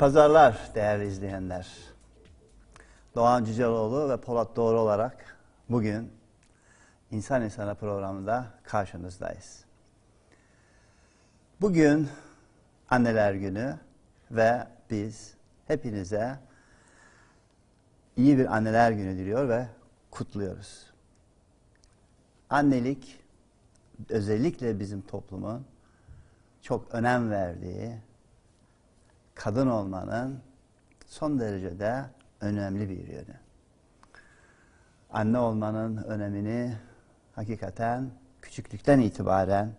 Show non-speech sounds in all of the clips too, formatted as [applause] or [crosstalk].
Pazarlar değerli izleyenler. Doğan Cüceloğlu ve Polat Doğru olarak bugün İnsan İnsana programında karşınızdayız. Bugün Anneler Günü ve biz hepinize iyi bir Anneler Günü diliyor ve kutluyoruz. Annelik özellikle bizim toplumun çok önem verdiği kadın olmanın son derecede önemli bir yönü. Anne olmanın önemini hakikaten küçüklükten itibaren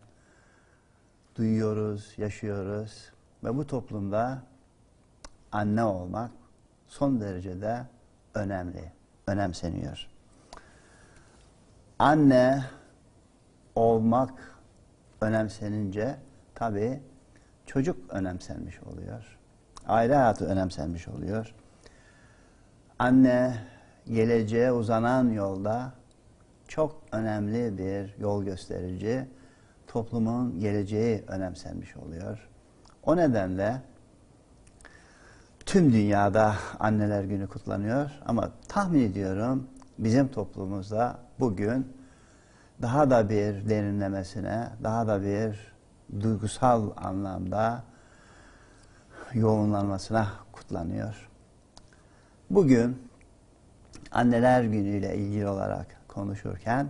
duyuyoruz, yaşıyoruz ve bu toplumda anne olmak son derecede önemli, önemseniyor. Anne olmak önemsenince tabii çocuk önemsenmiş oluyor. Aile hayatı önemsenmiş oluyor. Anne geleceğe uzanan yolda çok önemli bir yol gösterici, toplumun geleceği önemsenmiş oluyor. O nedenle tüm dünyada anneler günü kutlanıyor ama tahmin ediyorum bizim toplumumuzda bugün daha da bir derinlemesine, daha da bir duygusal anlamda yoğunlanmasına kutlanıyor. Bugün anneler günüyle ilgili olarak konuşurken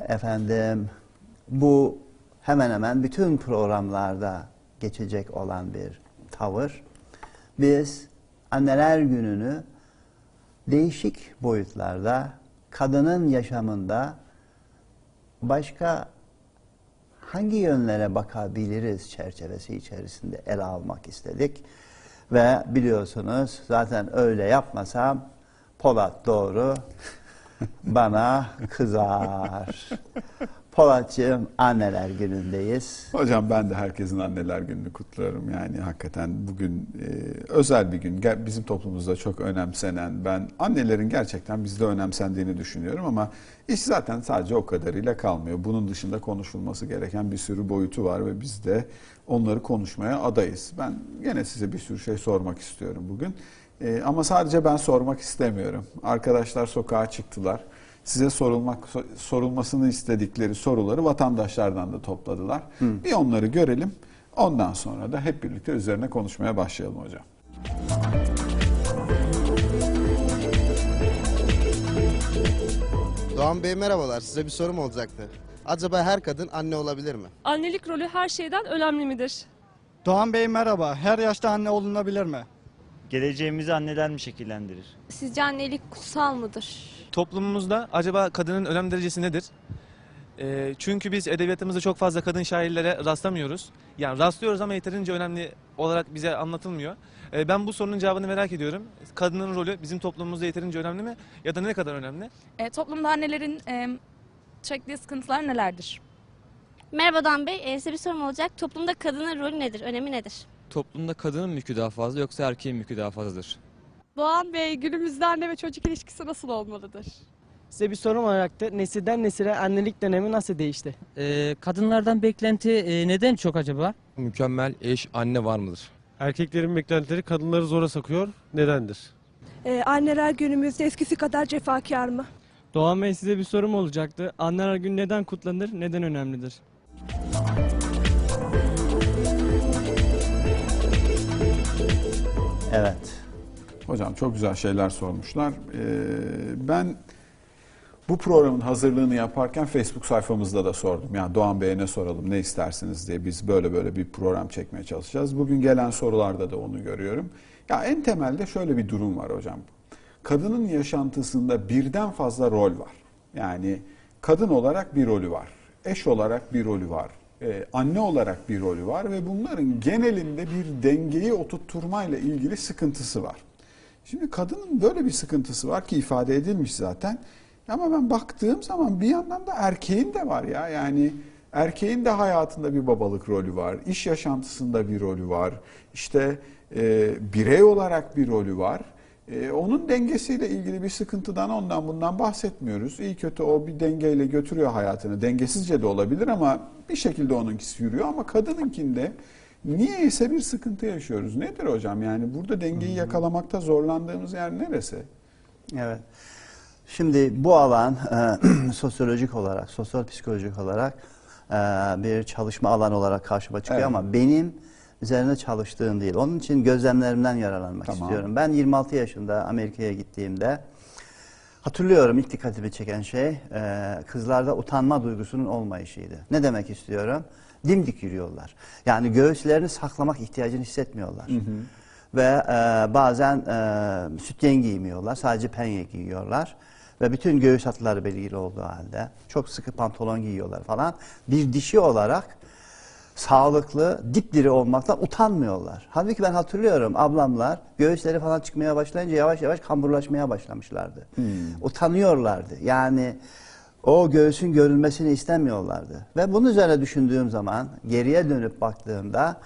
efendim bu hemen hemen bütün programlarda geçecek olan bir tavır. Biz anneler gününü değişik boyutlarda kadının yaşamında başka hangi yönlere bakabiliriz çerçevesi içerisinde ele almak istedik. Ve biliyorsunuz zaten öyle yapmasam Polat doğru bana kızar. Polatcığım anneler günündeyiz. Hocam ben de herkesin anneler gününü kutluyorum. Yani hakikaten bugün e, özel bir gün. Bizim toplumumuzda çok önemsenen, ben annelerin gerçekten bizde önemsendiğini düşünüyorum ama iş zaten sadece o kadarıyla kalmıyor. Bunun dışında konuşulması gereken bir sürü boyutu var ve biz de onları konuşmaya adayız. Ben gene size bir sürü şey sormak istiyorum bugün. E, ama sadece ben sormak istemiyorum. Arkadaşlar sokağa çıktılar size sorulmak sorulmasını istedikleri soruları vatandaşlardan da topladılar. Hı. Bir onları görelim. Ondan sonra da hep birlikte üzerine konuşmaya başlayalım hocam. Doğan Bey merhabalar. Size bir sorum olacaktı. Acaba her kadın anne olabilir mi? Annelik rolü her şeyden önemli midir? Doğan Bey merhaba. Her yaşta anne olunabilir mi? Geleceğimizi anneler mi şekillendirir? Sizce annelik kutsal mıdır? Toplumumuzda acaba kadının önem derecesi nedir? Ee, çünkü biz edebiyatımızda çok fazla kadın şairlere rastlamıyoruz. Yani rastlıyoruz ama yeterince önemli olarak bize anlatılmıyor. Ee, ben bu sorunun cevabını merak ediyorum. Kadının rolü bizim toplumumuzda yeterince önemli mi? Ya da ne kadar önemli? E, toplumda annelerin e, çektiği sıkıntılar nelerdir? Merhaba Dan Bey, e, size bir sorum olacak. Toplumda kadının rolü nedir, önemi nedir? Toplumda kadının mülkü daha fazla yoksa erkeğin mülkü daha fazladır? Doğan Bey, günümüzde anne ve çocuk ilişkisi nasıl olmalıdır? Size bir sorum olacaktı. Nesilden nesile annelik dönemi nasıl değişti? Ee, kadınlardan beklenti e, neden çok acaba? Mükemmel eş anne var mıdır? Erkeklerin beklentileri kadınları zora sokuyor. Nedendir? Ee, anneler günümüzde eskisi kadar cefakar mı? Doğan Bey size bir sorum olacaktı. Anneler günü neden kutlanır, neden önemlidir? Evet. Hocam çok güzel şeyler sormuşlar. Ee, ben bu programın hazırlığını yaparken Facebook sayfamızda da sordum. Yani Doğan Bey'e ne soralım, ne istersiniz diye biz böyle böyle bir program çekmeye çalışacağız. Bugün gelen sorularda da onu görüyorum. Ya en temelde şöyle bir durum var hocam. Kadının yaşantısında birden fazla rol var. Yani kadın olarak bir rolü var. Eş olarak bir rolü var. Ee, anne olarak bir rolü var ve bunların genelinde bir dengeyi oturtturmayla ilgili sıkıntısı var. Şimdi kadının böyle bir sıkıntısı var ki ifade edilmiş zaten. Ama ben baktığım zaman bir yandan da erkeğin de var ya. Yani erkeğin de hayatında bir babalık rolü var. iş yaşantısında bir rolü var. İşte e, birey olarak bir rolü var. E, onun dengesiyle ilgili bir sıkıntıdan ondan bundan bahsetmiyoruz. İyi kötü o bir dengeyle götürüyor hayatını. Dengesizce de olabilir ama bir şekilde onunkisi yürüyor. Ama kadınınkinde Niyeyse bir sıkıntı yaşıyoruz. Nedir hocam? Yani burada dengeyi yakalamakta zorlandığımız yer neresi? Evet. Şimdi bu alan e, [clears throat] sosyolojik olarak, sosyal psikolojik olarak e, bir çalışma alanı olarak karşıma çıkıyor Evet. ama benim üzerine çalıştığım değil. Onun için gözlemlerimden yararlanmak Tamam. istiyorum. Ben 26 yaşında Amerika'ya gittiğimde hatırlıyorum ilk dikkatimi çeken şey e, kızlarda utanma duygusunun olmayışıydı. Ne demek istiyorum? Dimdik yürüyorlar. Yani göğüslerini saklamak ihtiyacını hissetmiyorlar. Ve e, bazen e, sütyen giymiyorlar. Sadece penye giyiyorlar. Ve bütün göğüs hatları belirli olduğu halde çok sıkı pantolon giyiyorlar falan. Bir dişi olarak sağlıklı, dipdiri olmaktan utanmıyorlar. Halbuki ben hatırlıyorum ablamlar göğüsleri falan çıkmaya başlayınca yavaş yavaş kamburlaşmaya başlamışlardı. Utanıyorlardı. Yani o göğsün görülmesini istemiyorlardı. Ve bunun üzerine düşündüğüm zaman geriye dönüp baktığımda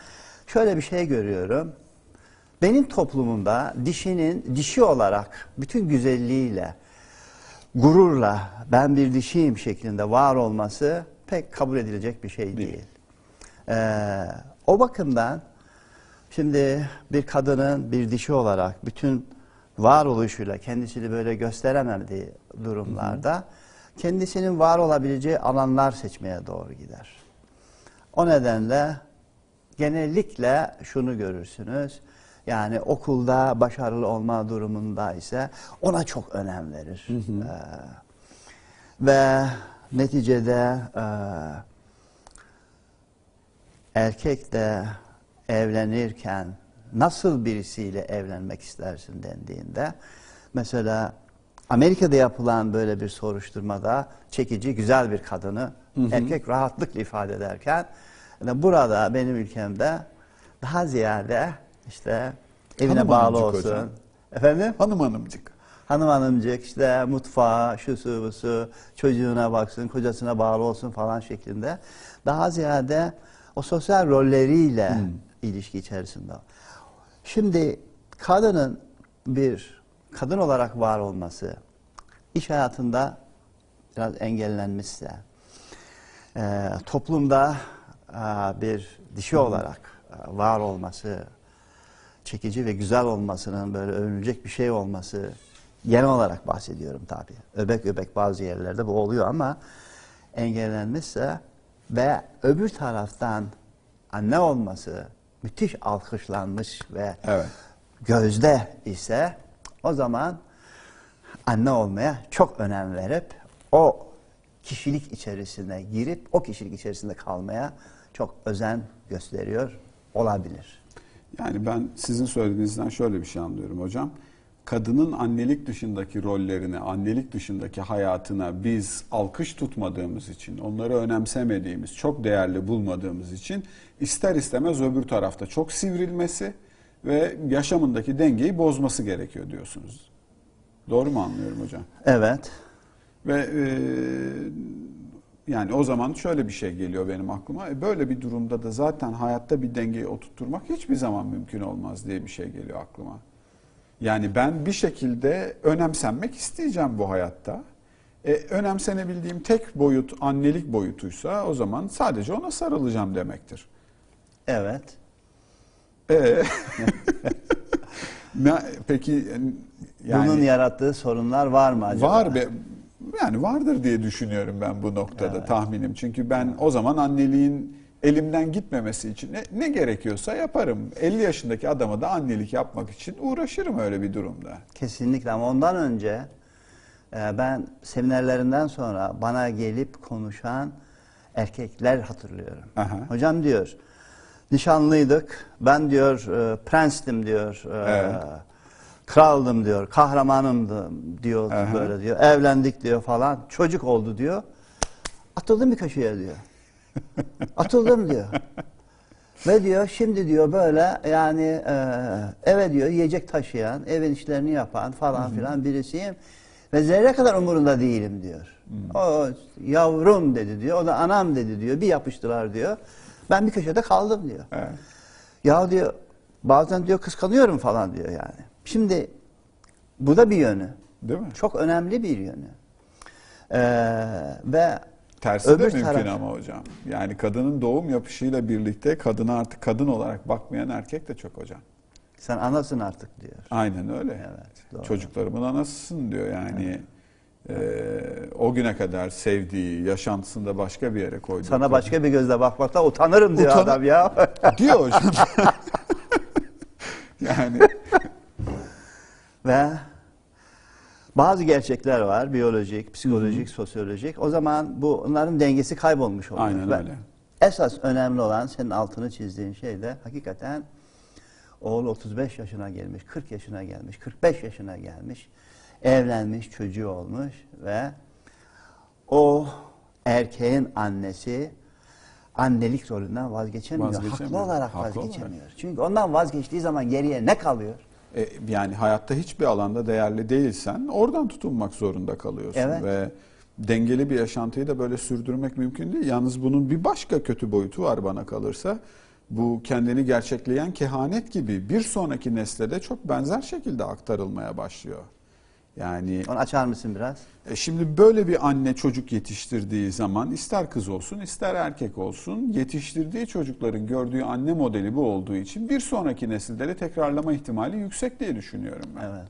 şöyle bir şey görüyorum. Benim toplumumda dişinin dişi olarak bütün güzelliğiyle, gururla ben bir dişiyim şeklinde var olması pek kabul edilecek bir şey değil. Ee, o bakımdan şimdi bir kadının bir dişi olarak bütün varoluşuyla kendisini böyle gösteremediği durumlarda kendisinin var olabileceği alanlar seçmeye doğru gider. O nedenle genellikle şunu görürsünüz. Yani okulda başarılı olma durumunda ise ona çok önem verir. Ee, ve neticede e, erkek de evlenirken nasıl birisiyle evlenmek istersin dendiğinde mesela Amerika'da yapılan böyle bir soruşturmada çekici güzel bir kadını erkek rahatlıkla ifade ederken burada benim ülkemde daha ziyade işte evine Hanım bağlı olsun. hocam. Efendim? Hanım hanımcık. Hanım hanımcık işte mutfağa, şu su bu su, çocuğuna baksın, kocasına bağlı olsun falan şeklinde. Daha ziyade o sosyal rolleriyle ilişki içerisinde. Şimdi kadının bir kadın olarak var olması iş hayatında biraz engellenmişse, e, toplumda e, bir dişi olarak e, var olması, çekici ve güzel olmasının böyle övünülecek bir şey olması genel olarak bahsediyorum tabii. Öbek öbek bazı yerlerde bu oluyor ama engellenmişse ve öbür taraftan anne olması müthiş alkışlanmış ve Evet. gözde ise o zaman anne olmaya çok önem verip o kişilik içerisine girip o kişilik içerisinde kalmaya çok özen gösteriyor olabilir. Yani ben sizin söylediğinizden şöyle bir şey anlıyorum hocam. Kadının annelik dışındaki rollerine, annelik dışındaki hayatına biz alkış tutmadığımız için, onları önemsemediğimiz, çok değerli bulmadığımız için ister istemez öbür tarafta çok sivrilmesi ve yaşamındaki dengeyi bozması gerekiyor diyorsunuz. Doğru mu anlıyorum hocam? Evet. Ve e, yani o zaman şöyle bir şey geliyor benim aklıma. E, böyle bir durumda da zaten hayatta bir dengeyi oturtturmak hiçbir zaman mümkün olmaz diye bir şey geliyor aklıma. Yani ben bir şekilde önemsenmek isteyeceğim bu hayatta. E, önemsenebildiğim tek boyut annelik boyutuysa o zaman sadece ona sarılacağım demektir. Evet. [laughs] E, ne, peki yani Bunun yarattığı sorunlar var mı acaba? Var be. Yani vardır diye düşünüyorum ben bu noktada tahminim. Çünkü ben o zaman anneliğin elimden gitmemesi için ne, ne gerekiyorsa yaparım. 50 yaşındaki adama da annelik yapmak için uğraşırım öyle bir durumda. Kesinlikle ama ondan önce e, ben seminerlerinden sonra bana gelip konuşan erkekler hatırlıyorum. Aha. Hocam diyor nişanlıydık ben diyor e, prenstim diyor e, Evet. kraldım diyor kahramanımdım diyor Aha. böyle diyor evlendik diyor falan çocuk oldu diyor atıldım bir köşeye diyor [laughs] atıldım diyor ve diyor şimdi diyor böyle yani e, eve diyor yiyecek taşıyan, evin işlerini yapan falan filan birisiyim. Ve zerre kadar umurunda değilim diyor. O yavrum dedi diyor, o da anam dedi diyor. Bir yapıştılar diyor. Ben bir köşede kaldım diyor. Evet. Ya diyor bazen diyor kıskanıyorum falan diyor yani. Şimdi bu da bir yönü. Değil mi? Çok önemli bir yönü. Ee, ve Tersi Öbür de mümkün taraf- ama hocam. Yani kadının doğum yapışıyla birlikte kadına artık kadın olarak bakmayan erkek de çok hocam. Sen anasın artık diyor. Aynen öyle. Evet, doğru. Çocuklarımın anasısın diyor yani. Eee, o güne kadar sevdiği, yaşantısında başka bir yere koyduğu. Sana başka bir gözle bakmakta utanırım diyor Utanır- adam ya. [laughs] diyor hocam. [laughs] yani [laughs] Ve bazı gerçekler var. Biyolojik, psikolojik, sosyolojik. O zaman bunların dengesi kaybolmuş oluyor. Aynen öyle. Esas önemli olan senin altını çizdiğin şey de hakikaten oğul 35 yaşına gelmiş, 40 yaşına gelmiş, 45 yaşına gelmiş, evlenmiş, çocuğu olmuş ve o erkeğin annesi annelik rolünden vazgeçemiyor. Vazgeçemiyor. Haklı olarak Haklı olarak. vazgeçemiyor. Çünkü ondan vazgeçtiği zaman geriye ne kalıyor? E, yani hayatta hiçbir alanda değerli değilsen oradan tutunmak zorunda kalıyorsun Evet. ve dengeli bir yaşantıyı da böyle sürdürmek mümkün değil. Yalnız bunun bir başka kötü boyutu var bana kalırsa. Bu kendini gerçekleyen kehanet gibi bir sonraki nesle de çok benzer şekilde aktarılmaya başlıyor. Yani Onu açar mısın biraz? e, Şimdi böyle bir anne çocuk yetiştirdiği zaman ister kız olsun ister erkek olsun yetiştirdiği çocukların gördüğü anne modeli bu olduğu için bir sonraki nesilde de tekrarlama ihtimali yüksek diye düşünüyorum ben. Evet.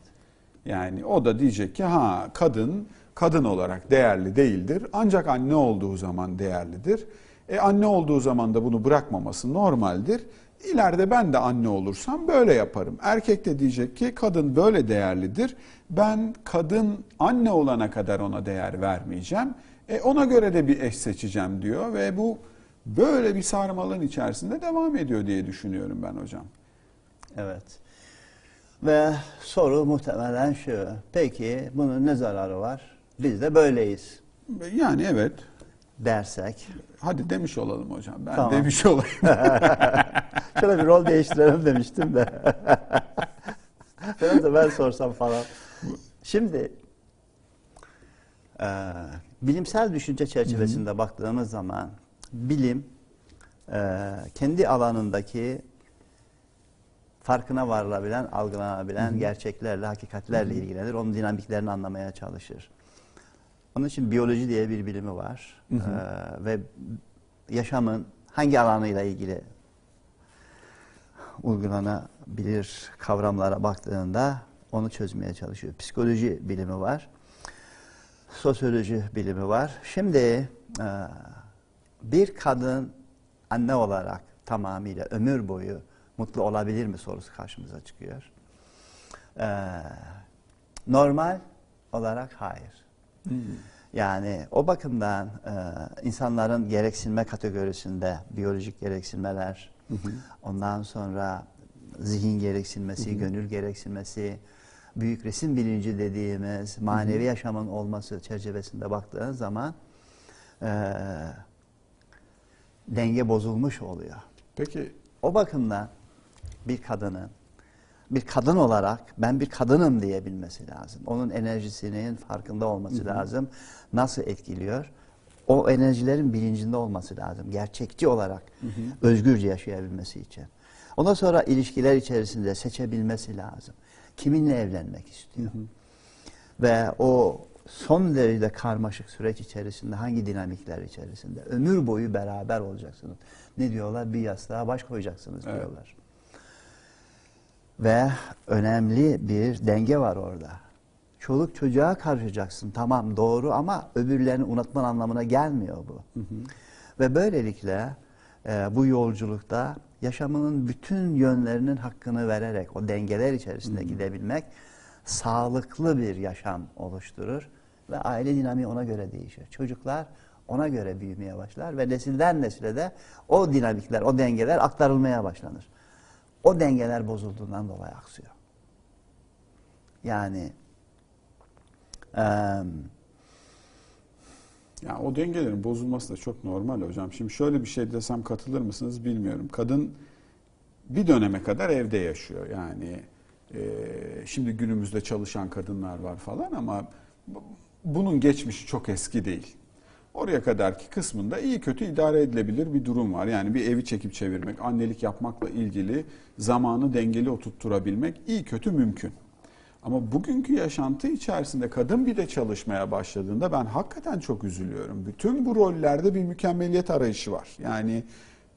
Yani o da diyecek ki ha kadın kadın olarak değerli değildir ancak anne olduğu zaman değerlidir. E anne olduğu zaman da bunu bırakmaması normaldir. İleride ben de anne olursam böyle yaparım. Erkek de diyecek ki kadın böyle değerlidir. Ben kadın anne olana kadar ona değer vermeyeceğim. E ona göre de bir eş seçeceğim diyor ve bu böyle bir sarmalın içerisinde devam ediyor diye düşünüyorum ben hocam. Evet. Ve soru muhtemelen şu. Peki bunun ne zararı var? Biz de böyleyiz Yani evet. Dersek. Hadi demiş olalım hocam. Ben Tamam. demiş olayım. [laughs] Şöyle bir rol değiştirelim demiştim de. [laughs] Biraz da ben sorsam falan. Şimdi e, bilimsel düşünce çerçevesinde baktığımız zaman bilim e, kendi alanındaki farkına varılabilen, algılanabilen gerçeklerle, hakikatlerle ilgilenir. Onun dinamiklerini anlamaya çalışır. Onun için biyoloji diye bir bilimi var. Hı hı. Ee, ve yaşamın hangi alanıyla ilgili uygulanabilir kavramlara baktığında onu çözmeye çalışıyor. Psikoloji bilimi var. Sosyoloji bilimi var. Şimdi e, bir kadın anne olarak tamamıyla ömür boyu mutlu olabilir mi sorusu karşımıza çıkıyor. Ee, normal olarak hayır. Yani o bakımdan e, insanların gereksinme kategorisinde biyolojik gereksinmeler, ondan sonra zihin gereksinmesi, gönül gereksinmesi, büyük resim bilinci dediğimiz manevi yaşamın olması çerçevesinde baktığın zaman e, denge bozulmuş oluyor. Peki O bakımdan bir kadının bir kadın olarak ben bir kadınım diyebilmesi lazım. Onun enerjisinin farkında olması lazım. Nasıl etkiliyor? O enerjilerin bilincinde olması lazım. Gerçekçi olarak özgürce yaşayabilmesi için. Ondan sonra ilişkiler içerisinde seçebilmesi lazım. Kiminle evlenmek istiyor? Ve o son derece karmaşık süreç içerisinde hangi dinamikler içerisinde ömür boyu beraber olacaksınız. Ne diyorlar? Bir yastığa baş koyacaksınız Evet. diyorlar. Ve önemli bir denge var orada. Çoluk çocuğa karışacaksın tamam doğru ama öbürlerini unutman anlamına gelmiyor bu. Ve böylelikle e, bu yolculukta yaşamının bütün yönlerinin hakkını vererek o dengeler içerisinde gidebilmek sağlıklı bir yaşam oluşturur ve aile dinamiği ona göre değişir. Çocuklar ona göre büyümeye başlar ve nesilden nesile de o dinamikler, o dengeler aktarılmaya başlanır. O dengeler bozulduğundan dolayı aksıyor. Yani eee Ya o dengelerin bozulması da çok normal hocam. Şimdi şöyle bir şey desem katılır mısınız bilmiyorum. Kadın bir döneme kadar evde yaşıyor. Yani e, şimdi günümüzde çalışan kadınlar var falan ama bu- bunun geçmişi çok eski değil. Oraya kadarki kısmında iyi kötü idare edilebilir bir durum var. Yani bir evi çekip çevirmek, annelik yapmakla ilgili zamanı dengeli oturtturabilmek iyi kötü mümkün. Ama bugünkü yaşantı içerisinde kadın bir de çalışmaya başladığında ben hakikaten çok üzülüyorum. Bütün bu rollerde bir mükemmeliyet arayışı var. Yani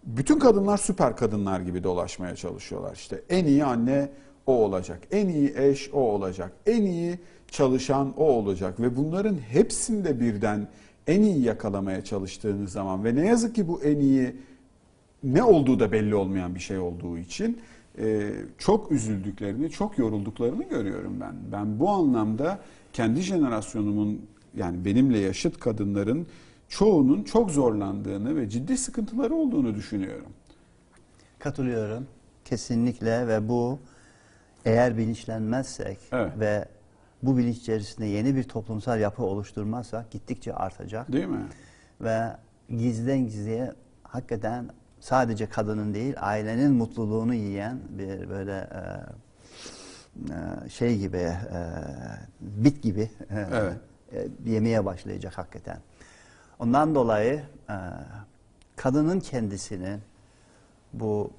bütün kadınlar süper kadınlar gibi dolaşmaya çalışıyorlar. İşte en iyi anne o olacak, en iyi eş o olacak, en iyi çalışan o olacak ve bunların hepsinde birden en iyi yakalamaya çalıştığınız zaman ve ne yazık ki bu en iyi ne olduğu da belli olmayan bir şey olduğu için e, çok üzüldüklerini, çok yorulduklarını görüyorum ben. Ben bu anlamda kendi jenerasyonumun yani benimle yaşıt kadınların çoğunun çok zorlandığını ve ciddi sıkıntıları olduğunu düşünüyorum. Katılıyorum. Kesinlikle ve bu eğer bilinçlenmezsek Evet. ve bu bilinç içerisinde yeni bir toplumsal yapı oluşturmazsak gittikçe artacak. Değil mi? Ve gizliden gizliye hakikaten sadece kadının değil ailenin mutluluğunu yiyen bir böyle e, e, şey gibi e, bit gibi e, Evet. e, yemeye başlayacak hakikaten. Ondan dolayı e, kadının kendisinin bu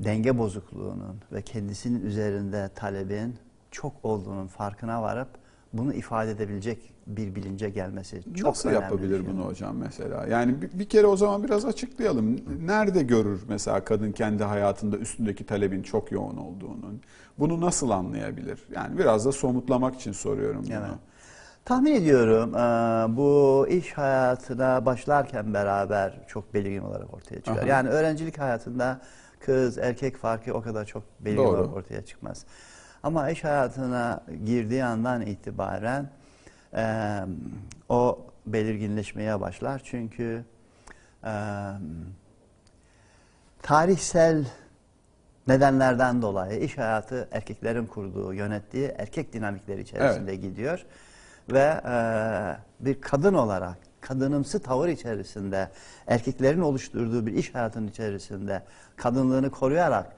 denge bozukluğunun ve kendisinin üzerinde talebin çok olduğunun farkına varıp bunu ifade edebilecek bir bilince gelmesi çok Nasıl önemli yapabilir şey. bunu hocam mesela? Yani bir, bir kere o zaman biraz açıklayalım. Nerede görür mesela kadın kendi hayatında üstündeki talebin çok yoğun olduğunu? Bunu nasıl anlayabilir? Yani biraz da somutlamak için soruyorum bunu. Evet. Tahmin ediyorum e, bu iş hayatına başlarken beraber çok belirgin olarak ortaya çıkar. Aha. Yani öğrencilik hayatında kız erkek farkı o kadar çok belirgin Doğru. olarak ortaya çıkmaz. Ama iş hayatına girdiği andan itibaren e, o belirginleşmeye başlar. Çünkü e, tarihsel nedenlerden dolayı iş hayatı erkeklerin kurduğu, yönettiği erkek dinamikleri içerisinde gidiyor. Ve e, bir kadın olarak kadınımsı tavır içerisinde erkeklerin oluşturduğu bir iş hayatının içerisinde kadınlığını koruyarak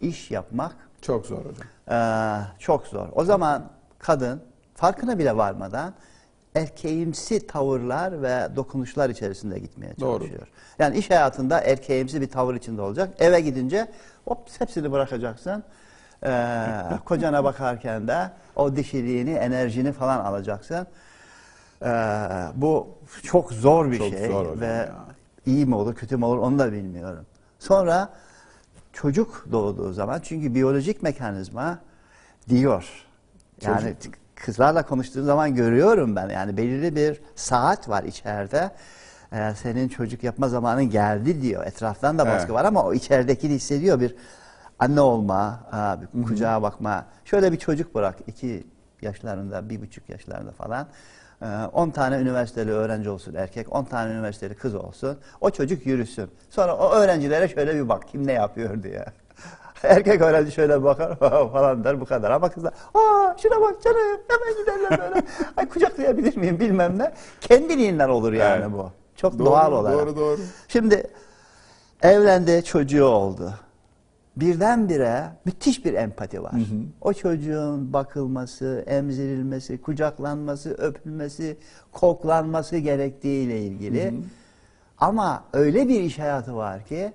iş yapmak Çok zor hocam. ee, çok zor. O zaman kadın farkına bile varmadan erkeğimsi tavırlar ve dokunuşlar içerisinde gitmeye Doğru. çalışıyor. Yani iş hayatında erkeğimsi bir tavır içinde olacak. Eve gidince hop hepsini bırakacaksın. Ee, [laughs] kocana bakarken de o dişiliğini, enerjini falan alacaksın. Ee, bu çok zor bir Çok şey zor ve ya. iyi mi olur, kötü mü olur onu da bilmiyorum. Sonra çocuk doğduğu zaman çünkü biyolojik mekanizma diyor. Yani Çocuk. kızlarla konuştuğum zaman görüyorum ben yani belirli bir saat var içeride. Ee, senin çocuk yapma zamanın geldi diyor. Etraftan da baskı Evet. var ama o içeridekini hissediyor bir anne olma, ha, bir kucağa bakma. Şöyle bir çocuk bırak iki yaşlarında, bir buçuk yaşlarında falan. Ee, 10 tane üniversiteli öğrenci olsun erkek, 10 tane üniversiteli kız olsun. O çocuk yürüsün. Sonra o öğrencilere şöyle bir bak kim ne yapıyor diye. [laughs] Erkek öğrenci şöyle bakar [laughs] falan der bu kadar. Ama kızlar aa şuna bak canım hemen giderler böyle. [laughs] Ay kucaklayabilir miyim bilmem ne. Kendiliğinden olur yani Evet. bu. Çok Doğru, doğal olarak. Doğru doğru. Şimdi evlendi çocuğu oldu. Birdenbire müthiş bir empati var. O çocuğun bakılması, emzirilmesi, kucaklanması, öpülmesi, koklanması gerektiğiyle ilgili. Ama öyle bir iş hayatı var ki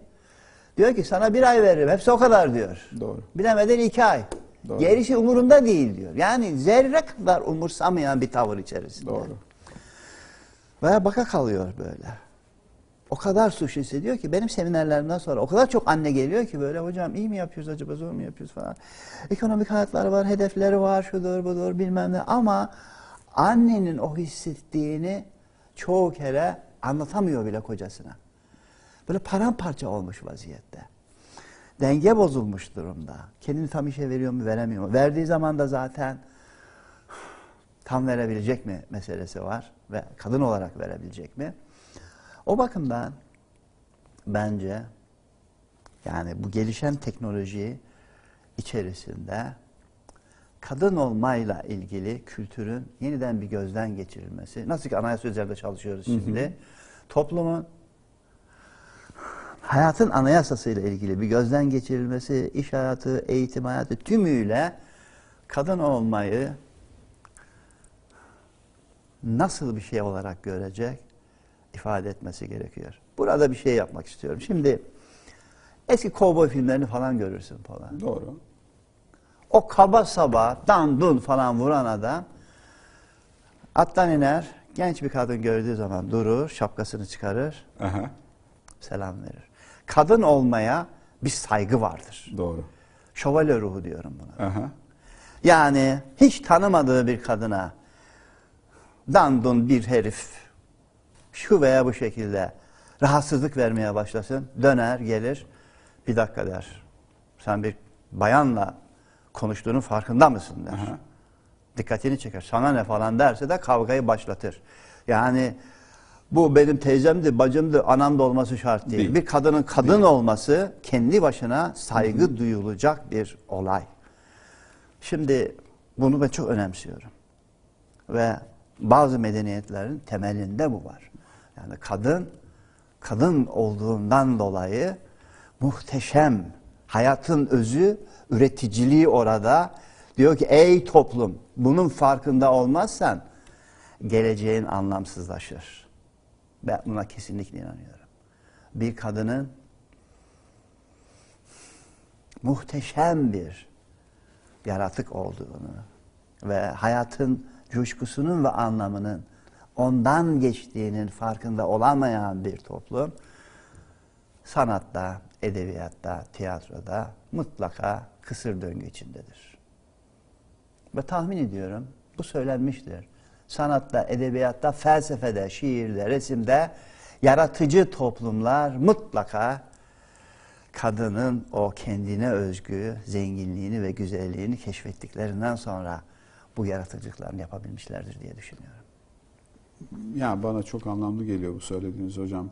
diyor ki sana bir ay veririm. Hepsi o kadar diyor. Doğru. Bilemedin iki ay. Doğru. Gerisi umurunda değil diyor. Yani zerre kadar umursamayan bir tavır içerisinde. Doğru. Ve baka kalıyor böyle. O kadar suç hissediyor ki benim seminerlerimden sonra o kadar çok anne geliyor ki böyle hocam iyi mi yapıyoruz acaba zor mu yapıyoruz falan. Ekonomik hayatları var, hedefleri var, şudur budur bilmem ne ama annenin o hissettiğini çoğu kere anlatamıyor bile kocasına. Böyle paramparça olmuş vaziyette. Denge bozulmuş durumda. Kendini tam işe veriyor mu, veremiyor mu? Verdiği zaman da zaten tam verebilecek mi meselesi var ve kadın olarak verebilecek mi? O bakımdan bence yani bu gelişen teknoloji içerisinde kadın olmayla ilgili kültürün yeniden bir gözden geçirilmesi. Nasıl ki anayasa üzerinde çalışıyoruz şimdi. Toplumun hayatın anayasasıyla ilgili bir gözden geçirilmesi, iş hayatı, eğitim hayatı tümüyle kadın olmayı nasıl bir şey olarak görecek ifade etmesi gerekiyor. Burada bir şey yapmak istiyorum. Şimdi eski kovboy filmlerini falan görürsün falan. Doğru. o kaba saba dan dun falan vuran adam attan iner. Genç bir kadın gördüğü zaman durur, şapkasını çıkarır, Aha, selam verir. Kadın olmaya bir saygı vardır. doğru. Şövalye ruhu diyorum buna. Aha. Yani hiç tanımadığı bir kadına dandun bir herif şu veya bu şekilde rahatsızlık vermeye başlasın. Döner gelir bir dakika der. Sen bir bayanla konuştuğunun farkında mısın der. Aha. Dikkatini çeker. Sana ne falan derse de kavgayı başlatır. Yani bu benim teyzemdi, bacımdı, anam da olması şart değil. Değil. Bir kadının kadın olması kendi başına saygı duyulacak bir olay. Şimdi bunu ben çok önemsiyorum. Ve bazı medeniyetlerin temelinde bu var. Yani kadın, kadın olduğundan dolayı muhteşem, hayatın özü, üreticiliği orada. Diyor ki ey toplum bunun farkında olmazsan geleceğin anlamsızlaşır. Ben buna kesinlikle inanıyorum. Bir kadının muhteşem bir yaratık olduğunu ve hayatın coşkusunun ve anlamının ondan geçtiğinin farkında olamayan bir toplum sanatta, edebiyatta, tiyatroda mutlaka kısır döngü içindedir. Ve tahmin ediyorum bu söylenmiştir. Sanatta, edebiyatta, felsefede, şiirde, resimde yaratıcı toplumlar mutlaka kadının o kendine özgü zenginliğini ve güzelliğini keşfettiklerinden sonra bu yaratıcılıklarını yapabilmişlerdir diye düşünüyorum. Ya bana çok anlamlı geliyor bu söylediğiniz hocam.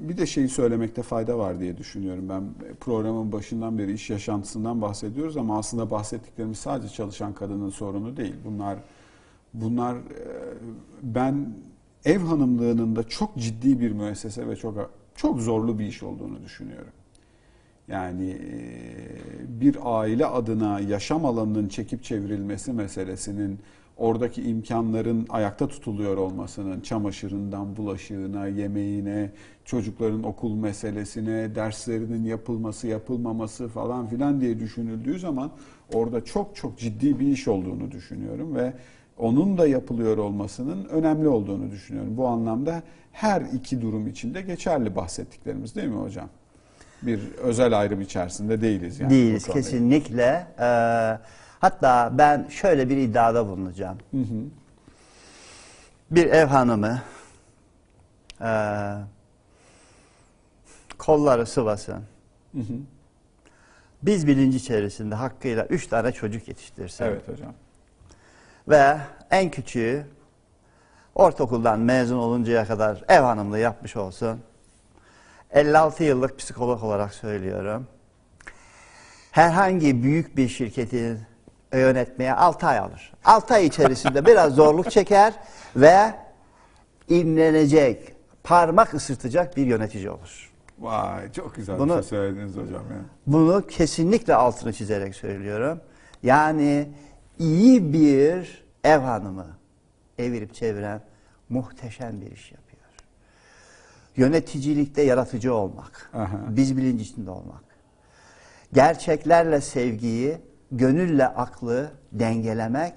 Bir de şeyi söylemekte fayda var diye düşünüyorum. Ben programın başından beri iş yaşantısından bahsediyoruz ama aslında bahsettiklerimiz sadece çalışan kadının sorunu değil. Bunlar bunlar e, ben ev hanımlığının da çok ciddi bir müessese ve çok çok zorlu bir iş olduğunu düşünüyorum. Yani e, bir aile adına yaşam alanının çekip çevrilmesi meselesinin oradaki imkanların ayakta tutuluyor olmasının çamaşırından bulaşığına, yemeğine, çocukların okul meselesine, derslerinin yapılması, yapılmaması falan filan diye düşünüldüğü zaman orada çok çok ciddi bir iş olduğunu düşünüyorum ve onun da yapılıyor olmasının önemli olduğunu düşünüyorum. Bu anlamda her iki durum içinde geçerli bahsettiklerimiz değil mi hocam? Bir özel ayrım içerisinde değiliz yani. Değiliz kesinlikle. Ee, hatta ben şöyle bir iddiada bulunacağım. Hı hı. Bir ev hanımı ee, kolları sıvasın. Hı hı. Biz bilinci içerisinde hakkıyla üç tane çocuk yetiştirsin. Evet hocam. Ve en küçüğü ortaokuldan mezun oluncaya kadar ev hanımlığı yapmış olsun. 56 yıllık psikolog olarak söylüyorum. Herhangi büyük bir şirketi yönetmeye 6 ay alır. 6 ay içerisinde biraz zorluk çeker ve imlenecek, parmak ısırtacak bir yönetici olur. Vay çok güzel Bunu- bir şey söylediniz hocam ya. Bunu kesinlikle altını çizerek söylüyorum. Yani iyi bir ev hanımı evirip çeviren muhteşem bir iş yapıyor. Yöneticilikte yaratıcı olmak, Aha. biz bilinci içinde olmak. Gerçeklerle sevgiyi, gönülle aklı dengelemek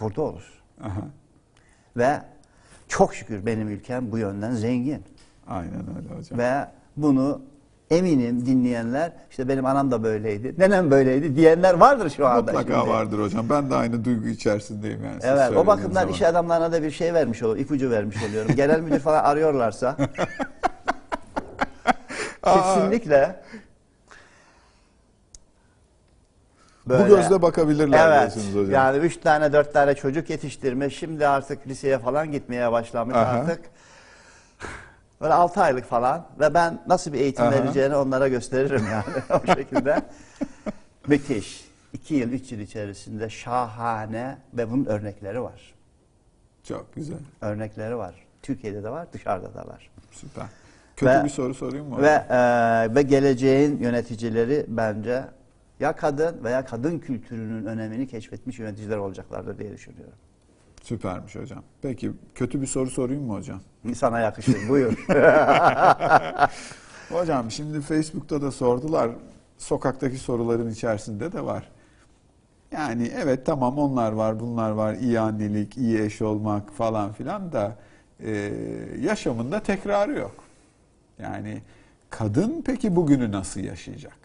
burada olur. Aha. Ve çok şükür benim ülkem bu yönden zengin. Aynen öyle hocam. Ve bunu eminim dinleyenler işte benim anam da böyleydi, nenem böyleydi diyenler vardır şu anda. Mutlaka şimdi. vardır hocam. Ben de aynı duygu içerisindeyim yani. Evet o bakımdan zaman. iş adamlarına da bir şey vermiş oluyorum, ipucu vermiş oluyorum. Genel müdür falan arıyorlarsa [laughs] kesinlikle Bu gözle bakabilirler Evet. diyorsunuz hocam. Yani üç tane dört tane çocuk yetiştirme. Şimdi artık liseye falan gitmeye başlamış Aha. artık. Böyle altı aylık falan. Ve ben nasıl bir eğitim Aha. vereceğini onlara gösteririm yani [laughs] o şekilde. Müthiş. İki yıl, üç yıl içerisinde şahane ve bunun örnekleri var. Çok güzel. Örnekleri var. Türkiye'de de var, dışarıda da var. Süper. Kötü Ve- bir soru sorayım mı? Ve e, ve geleceğin yöneticileri bence ya kadın veya kadın kültürünün önemini keşfetmiş yöneticiler olacaklardır diye düşünüyorum. Süpermiş hocam. Peki kötü bir soru sorayım mı hocam? Sana yakışır. Buyur. [laughs] Hocam şimdi Facebook'ta da sordular. Sokaktaki soruların içerisinde de var. Yani evet tamam onlar var, bunlar var. iyi annelik, iyi eş olmak falan filan da e, yaşamında tekrarı yok. Yani kadın peki bugünü nasıl yaşayacak?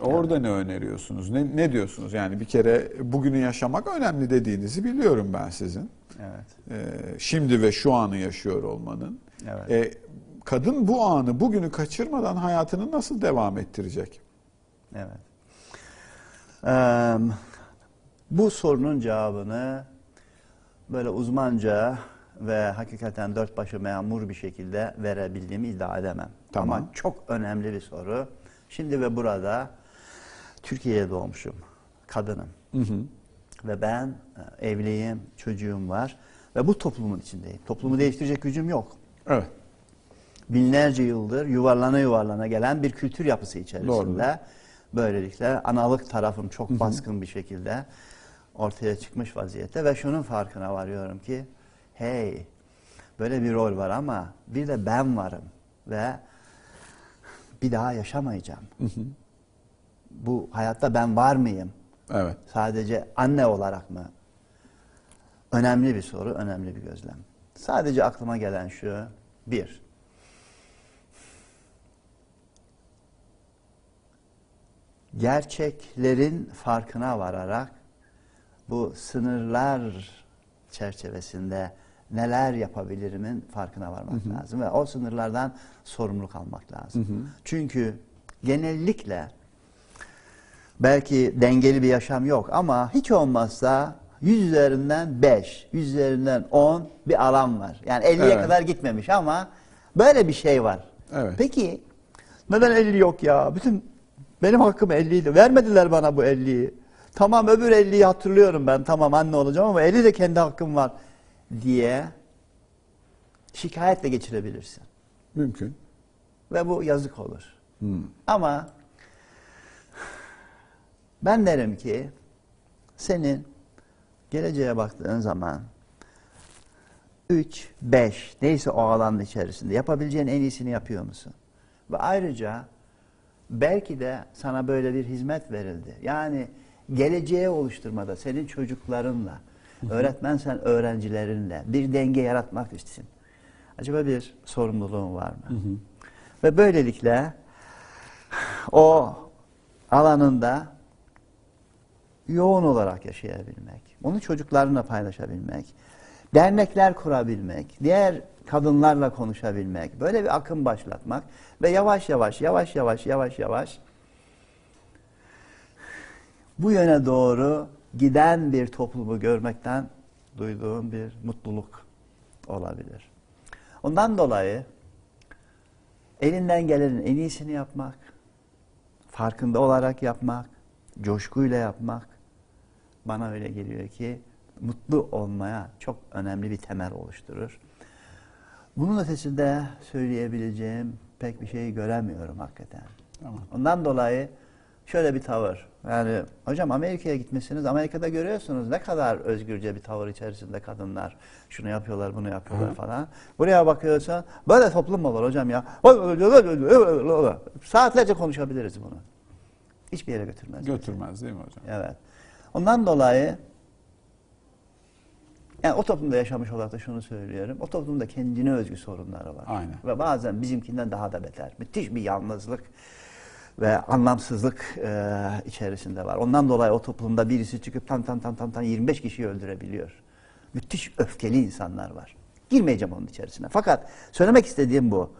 Orada ne öneriyorsunuz? Ne, ne diyorsunuz? Yani bir kere bugünü yaşamak önemli dediğinizi biliyorum ben sizin. Evet. E, şimdi ve şu anı yaşıyor olmanın. Evet. E, kadın bu anı, bugünü kaçırmadan hayatını nasıl devam ettirecek? Evet. Eee, bu sorunun cevabını böyle uzmanca ve hakikaten dört başı memur bir şekilde verebildiğimi iddia edemem. Tamam. Ama çok önemli bir soru. Şimdi ve burada Türkiye'ye doğmuşum. Kadınım. Hı hı. Ve ben e, evliyim, çocuğum var ve bu toplumun içindeyim. Toplumu değiştirecek gücüm yok. Evet. Binlerce yıldır yuvarlana yuvarlana gelen bir kültür yapısı içerisinde böylelikle analık tarafım çok baskın bir şekilde ortaya çıkmış vaziyette ve şunun farkına varıyorum ki hey böyle bir rol var ama bir de ben varım ve bir daha yaşamayacağım. Bu hayatta ben var mıyım? Evet. Sadece anne olarak mı? Önemli bir soru, önemli bir gözlem. Sadece aklıma gelen şu, bir, gerçeklerin farkına vararak bu sınırlar çerçevesinde neler yapabilirimin farkına varmak lazım ve o sınırlardan sorumluluk almak lazım. Çünkü genellikle belki dengeli bir yaşam yok ama hiç olmazsa 100 üzerinden 5, 100 üzerinden 10 bir alan var. Yani 50'ye Evet. kadar gitmemiş ama böyle bir şey var. Evet. Peki neden 50 yok ya? Bütün benim hakkım 50 idi. Vermediler bana bu 50'yi. Tamam öbür 50'yi hatırlıyorum ben. Tamam anne olacağım ama 50 de kendi hakkım var diye şikayetle geçirebilirsin. Mümkün. Ve bu yazık olur. Hmm. Ama ben derim ki senin geleceğe baktığın zaman 3, 5 neyse o alanın içerisinde yapabileceğin en iyisini yapıyor musun? Ve ayrıca belki de sana böyle bir hizmet verildi. Yani geleceğe oluşturmada senin çocuklarınla, öğretmen sen öğrencilerinle bir denge yaratmak için acaba bir sorumluluğun var mı? Ve böylelikle o alanında yoğun olarak yaşayabilmek, onu çocuklarına paylaşabilmek, dernekler kurabilmek, diğer kadınlarla konuşabilmek, böyle bir akım başlatmak ve yavaş yavaş, yavaş yavaş, yavaş yavaş bu yöne doğru giden bir toplumu görmekten duyduğum bir mutluluk olabilir. Ondan dolayı elinden gelenin en iyisini yapmak, farkında olarak yapmak, coşkuyla yapmak bana öyle geliyor ki mutlu olmaya çok önemli bir temel oluşturur. Bunun ötesinde söyleyebileceğim pek bir şey göremiyorum hakikaten. Tamam. Ondan dolayı şöyle bir tavır. Yani hocam Amerika'ya gitmişsiniz. Amerika'da görüyorsunuz ne kadar özgürce bir tavır içerisinde kadınlar. Şunu yapıyorlar, bunu yapıyorlar Hı. falan. Buraya bakıyorsun. Böyle toplum mu olur hocam ya? Saatlerce konuşabiliriz bunu. Hiçbir yere götürmez. Götürmez değil mi hocam? Evet. Ondan dolayı yani o toplumda yaşamış olarak da şunu söylüyorum. O toplumda kendine özgü sorunları var. Aynen. Ve bazen bizimkinden daha da beter. Müthiş bir yalnızlık ve anlamsızlık e, içerisinde var. Ondan dolayı o toplumda birisi çıkıp tam tam tam tam tam 25 kişiyi öldürebiliyor. Müthiş öfkeli insanlar var. Girmeyeceğim onun içerisine. Fakat söylemek istediğim bu.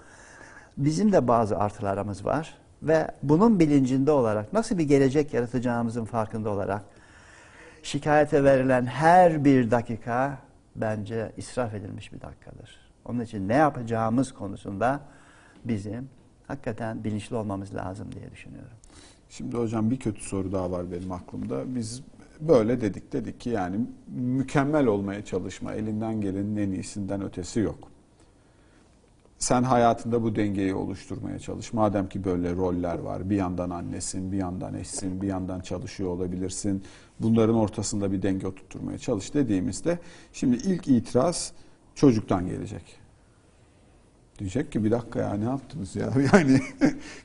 Bizim de bazı artılarımız var ve bunun bilincinde olarak nasıl bir gelecek yaratacağımızın farkında olarak şikayete verilen her bir dakika bence israf edilmiş bir dakikadır. Onun için ne yapacağımız konusunda bizim hakikaten bilinçli olmamız lazım diye düşünüyorum. Şimdi hocam bir kötü soru daha var benim aklımda. Biz böyle dedik dedik ki yani mükemmel olmaya çalışma elinden gelenin en iyisinden ötesi yok. Sen hayatında bu dengeyi oluşturmaya çalış. Madem ki böyle roller var. Bir yandan annesin, bir yandan eşsin, bir yandan çalışıyor olabilirsin. Bunların ortasında bir denge oturtmaya çalış dediğimizde şimdi ilk itiraz çocuktan gelecek. Diyecek ki bir dakika ya ne yaptınız ya? [laughs] Yani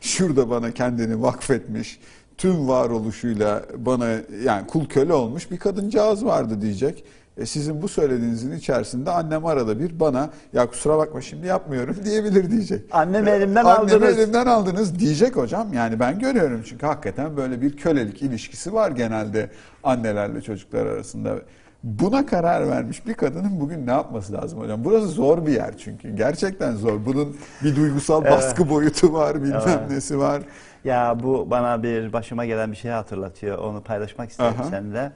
şurada bana kendini vakfetmiş, tüm varoluşuyla bana yani kul köle olmuş bir kadıncağız vardı diyecek. E sizin bu söylediğinizin içerisinde annem arada bir bana ya kusura bakma şimdi yapmıyorum [laughs] diyebilir diyecek. Annemi elimden Annemi aldınız. elimden aldınız diyecek hocam. Yani ben görüyorum çünkü hakikaten böyle bir kölelik ilişkisi var genelde annelerle çocuklar arasında. Buna karar vermiş bir kadının bugün ne yapması lazım hocam? Burası zor bir yer çünkü. Gerçekten zor. Bunun bir duygusal Evet. baskı boyutu var, bilmem Evet. nesi var. Ya bu bana bir başıma gelen bir şeyi hatırlatıyor. Onu paylaşmak isterim Aha. seninle.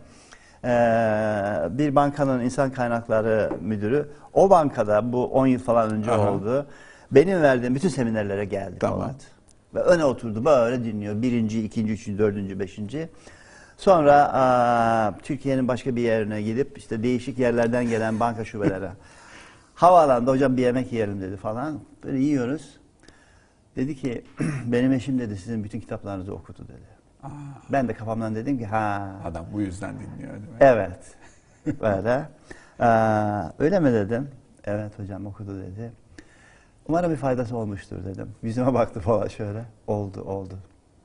Ee, bir bankanın insan kaynakları müdürü o bankada bu 10 yıl falan önce Aha. oldu. Benim verdiğim bütün seminerlere geldi Tamam. Polat. Ve öne oturdu böyle dinliyor. Birinci, ikinci, üçüncü, dördüncü, beşinci. Sonra Türkiye'nin başka bir yerine gidip işte değişik yerlerden gelen banka şubelere. [laughs] Havaalanında hocam bir yemek yiyelim dedi falan. Böyle yiyoruz. Dedi ki [clears throat] benim eşim dedi sizin bütün kitaplarınızı okudu dedi. Ben de kafamdan dedim ki ha Adam bu yüzden dinliyor değil mi? evet böyle. Aa, öyle mi dedim. Evet hocam okudu dedi. Umarım bir faydası olmuştur dedim. Yüzüme baktı falan şöyle. Oldu oldu.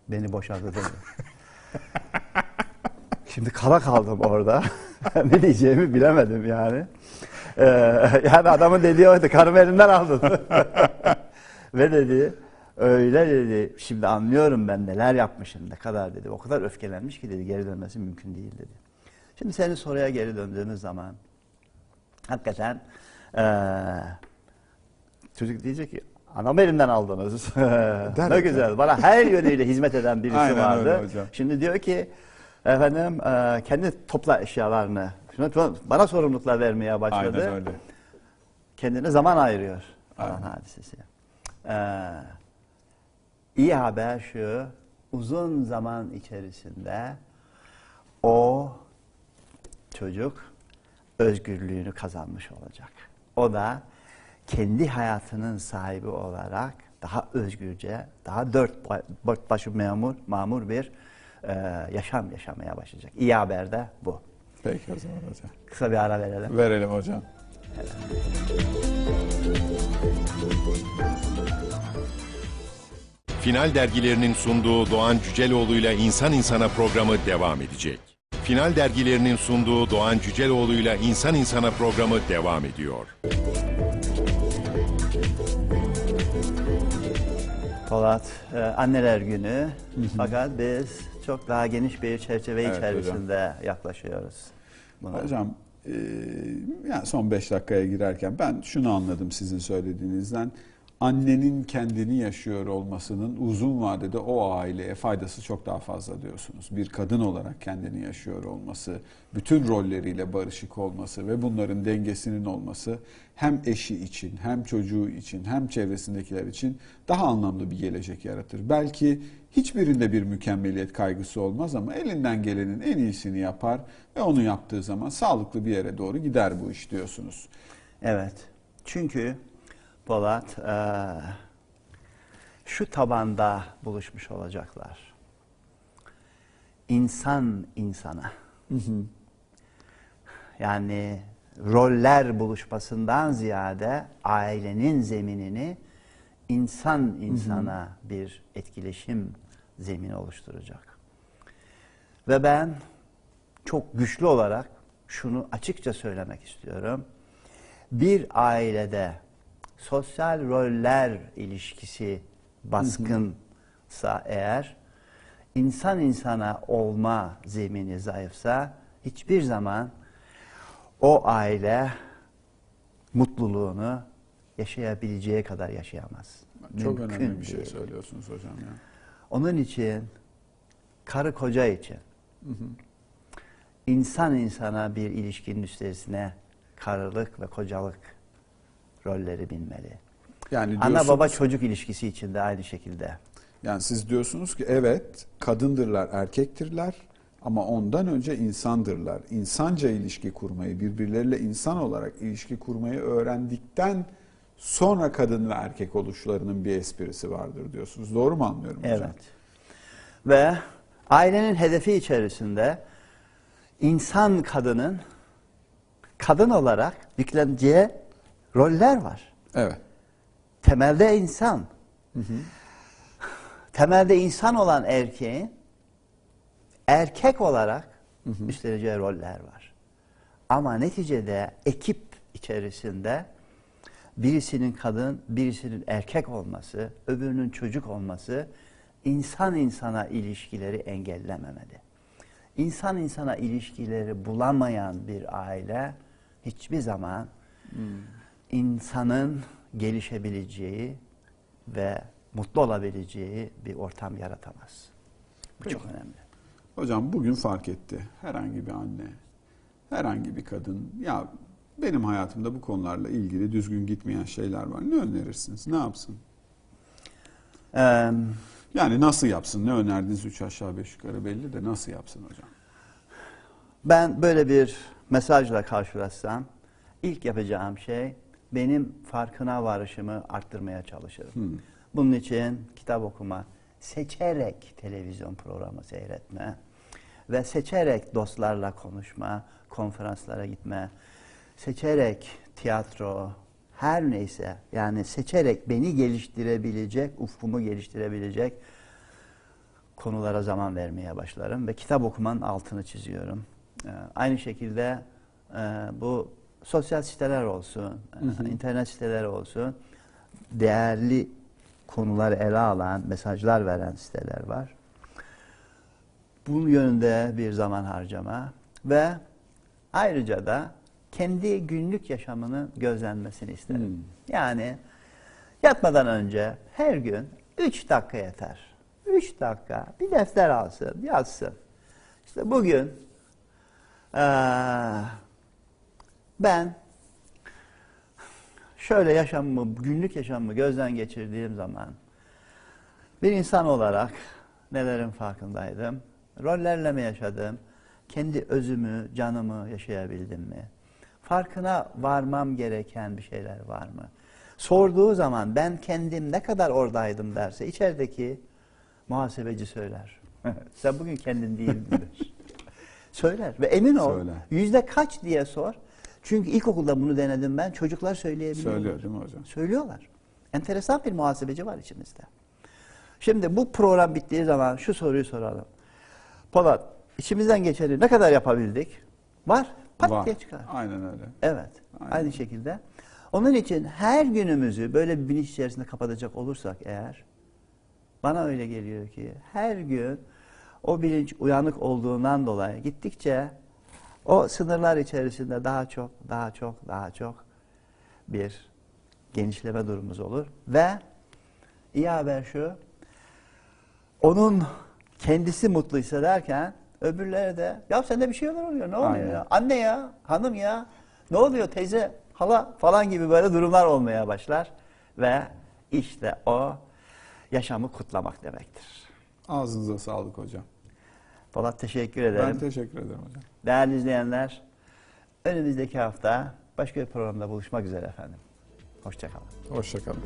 Beni boşadı dedi. [laughs] Şimdi kala kaldım orada. [laughs] ne diyeceğimi bilemedim yani. Ee, yani adamın dediği oydu. Karımı elimden aldın. [laughs] Ve dedi öyle dedi. Şimdi anlıyorum ben neler yapmışım ne kadar dedi. O kadar öfkelenmiş ki dedi geri dönmesi mümkün değil dedi. Şimdi senin soruya geri döndüğümüz zaman hakikaten eee çocuk diyecek ki anamı elimden aldınız. [laughs] ne güzel. Bana her yönüyle hizmet eden birisi Aynen vardı. Şimdi diyor ki efendim eee, kendi topla eşyalarını. Şimdi bana sorumluluklar vermeye başladı Aynen öyle. kendine zaman ayırıyor falan Aynen. hadisesi. Ee, iyi haber şu, uzun zaman içerisinde o çocuk özgürlüğünü kazanmış olacak. O da kendi hayatının sahibi olarak daha özgürce, daha dört ba- dört başı memur, mamur bir e, yaşam yaşamaya başlayacak. İyi haber de bu. Peki o zaman hocam. Kısa bir ara verelim. Verelim hocam. Final dergilerinin sunduğu Doğan Cüceloğlu ile İnsan İnsana programı devam edecek. Final dergilerinin sunduğu Doğan Cüceloğlu ile İnsan İnsana programı devam ediyor. Polat, e, anneler günü. Fakat biz çok daha geniş bir çerçeve Evet, içerisinde yaklaşıyoruz. buna. Hocam e, yani son 5 dakikaya girerken ben şunu anladım sizin söylediğinizden. Annenin kendini yaşıyor olmasının uzun vadede o aileye faydası çok daha fazla diyorsunuz. Bir kadın olarak kendini yaşıyor olması, bütün rolleriyle barışık olması ve bunların dengesinin olması hem eşi için, hem çocuğu için, hem çevresindekiler için daha anlamlı bir gelecek yaratır. Belki hiçbirinde bir mükemmeliyet kaygısı olmaz ama elinden gelenin en iyisini yapar ve onu yaptığı zaman sağlıklı bir yere doğru gider bu iş diyorsunuz. Evet. Çünkü Polat e, şu tabanda buluşmuş olacaklar. İnsan insana. Yani roller buluşmasından ziyade ailenin zeminini insan insana bir etkileşim zemini oluşturacak. Ve ben çok güçlü olarak şunu açıkça söylemek istiyorum. Bir ailede sosyal roller ilişkisi baskınsa eğer insan insana olma zemini zayıfsa hiçbir zaman o aile mutluluğunu yaşayabileceği kadar yaşayamaz. Çok Mümkün önemli bir şey değil. söylüyorsunuz hocam ya. Onun için karı koca için insan insana bir ilişkinin üstesine karılık ve kocalık rolleri binmeli. Yani Ana baba çocuk ilişkisi için de aynı şekilde. Yani siz diyorsunuz ki evet kadındırlar, erkektirler ama ondan önce insandırlar. İnsanca ilişki kurmayı, birbirleriyle insan olarak ilişki kurmayı öğrendikten sonra kadın ve erkek oluşlarının bir esprisi vardır diyorsunuz. Doğru mu anlıyorum hocam? Evet. Ve ailenin hedefi içerisinde insan kadının kadın olarak yükleneceği roller var. Evet. Temelde insan. Temelde insan olan erkeğin erkek olarak üstleneceği roller var. Ama neticede ekip içerisinde birisinin kadın, birisinin erkek olması, öbürünün çocuk olması insan insana ilişkileri engellememeli. İnsan insana ilişkileri bulamayan bir aile hiçbir zaman insanın gelişebileceği ve mutlu olabileceği bir ortam yaratamaz. Bu çok Peki. önemli. Hocam bugün fark etti. Herhangi bir anne, herhangi bir kadın ya benim hayatımda bu konularla ilgili düzgün gitmeyen şeyler var. Ne önerirsiniz? Ne yapsın? Eee Yani nasıl yapsın? Ne önerdiniz? Üç aşağı beş yukarı belli de nasıl yapsın hocam? Ben böyle bir mesajla karşılaşsam ilk yapacağım şey benim farkına varışımı arttırmaya çalışırım. Bunun için kitap okuma, seçerek televizyon programı seyretme ve seçerek dostlarla konuşma, konferanslara gitme, seçerek tiyatro, her neyse yani seçerek beni geliştirebilecek, ufkumu geliştirebilecek konulara zaman vermeye başlarım ve kitap okumanın altını çiziyorum. Ee, aynı şekilde e, bu sosyal siteler olsun, e, Hı hı. internet siteleri olsun, değerli konuları ele alan, mesajlar veren siteler var. Bunun yönünde bir zaman harcama ve ayrıca da kendi günlük yaşamının gözlenmesini isterim. Yani yatmadan önce her gün 3 dakika yeter. 3 dakika bir defter alsın, yazsın. İşte bugün ben şöyle yaşamımı, günlük yaşamımı gözden geçirdiğim zaman bir insan olarak nelerin farkındaydım? Rollerle mi yaşadım? Kendi özümü, canımı yaşayabildim mi? Farkına varmam gereken bir şeyler var mı? Sorduğu zaman ben kendim ne kadar oradaydım derse içerideki muhasebeci söyler. [laughs] Sen bugün kendin değildindir. [laughs] söyler ve emin ol Söyler. yüzde kaç diye sor. Çünkü ilkokulda bunu denedim ben. Çocuklar söyleyebiliyorlar. Söylüyor değil mi hocam? Söylüyorlar. Enteresan bir muhasebeci var içimizde. Şimdi bu program bittiği zaman şu soruyu soralım. Polat, içimizden geçeni ne kadar yapabildik? Var. Pat Var. diye çıkar. Aynen öyle. Evet. Aynen. Aynı şekilde. Onun için her günümüzü böyle bir bilinç içerisinde kapatacak olursak eğer bana öyle geliyor ki her gün o bilinç uyanık olduğundan dolayı gittikçe o sınırlar içerisinde daha çok, daha çok, daha çok bir genişleme durumumuz olur. Ve iyi haber şu, onun kendisi mutlu hissederken öbürleri de ya sende bir şeyler oluyor ne oluyor Aynen. ya? Anne ya, hanım ya, ne oluyor teyze, hala falan gibi böyle durumlar olmaya başlar. Ve işte o yaşamı kutlamak demektir. Ağzınıza sağlık hocam. Polat teşekkür ederim. Ben teşekkür ederim hocam. Değerli izleyenler, önümüzdeki hafta başka bir programda buluşmak üzere efendim. Hoşçakalın. Hoşçakalın.